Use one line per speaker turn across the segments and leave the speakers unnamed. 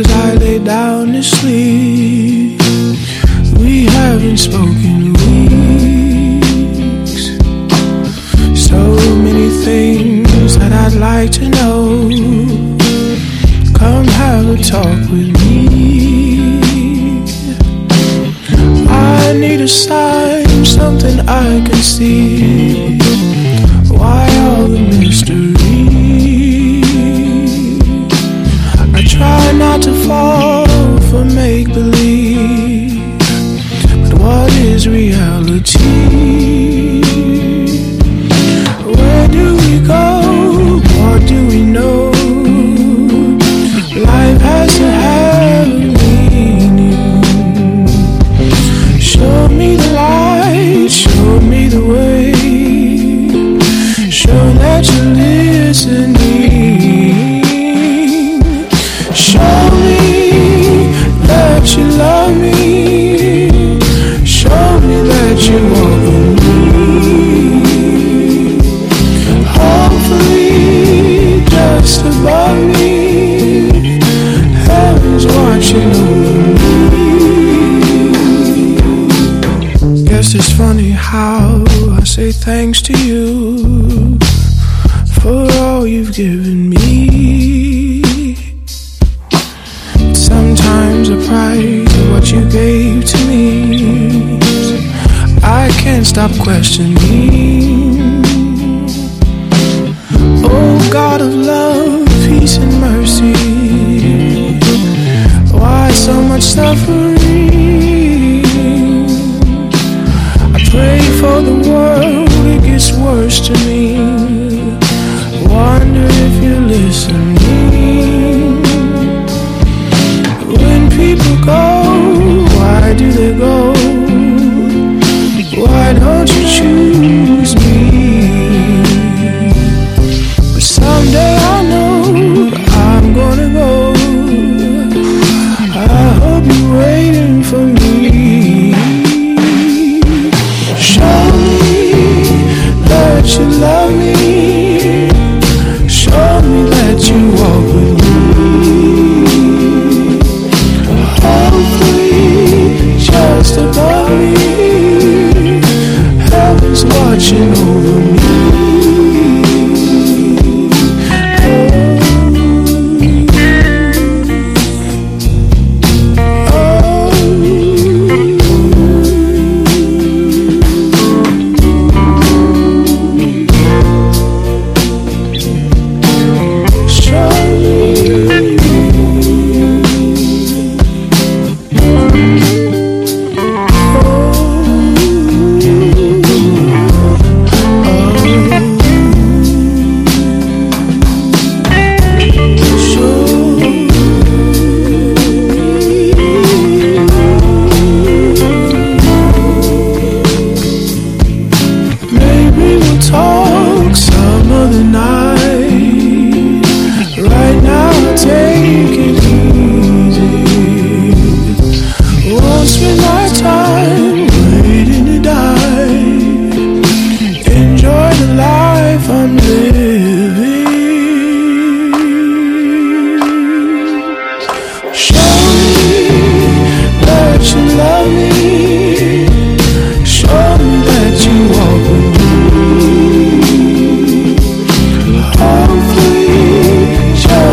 as I lay down to sleep. We haven't spoken weeks. So many things that I'd like to know. Come have a talk with me. I need a sign, something I can see. Why all the mystery? It's funny how I say thanks to you for all you've given me. Sometimes price of what you gave to me, I can't stop questioning. When people go, why do they go? Why don't you choose?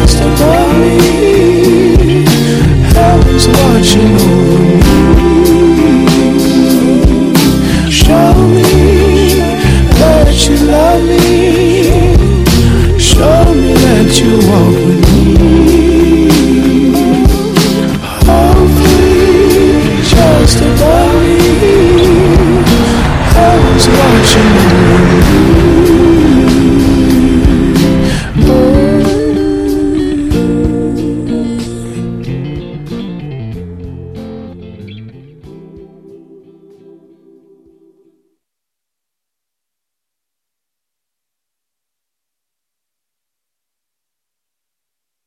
still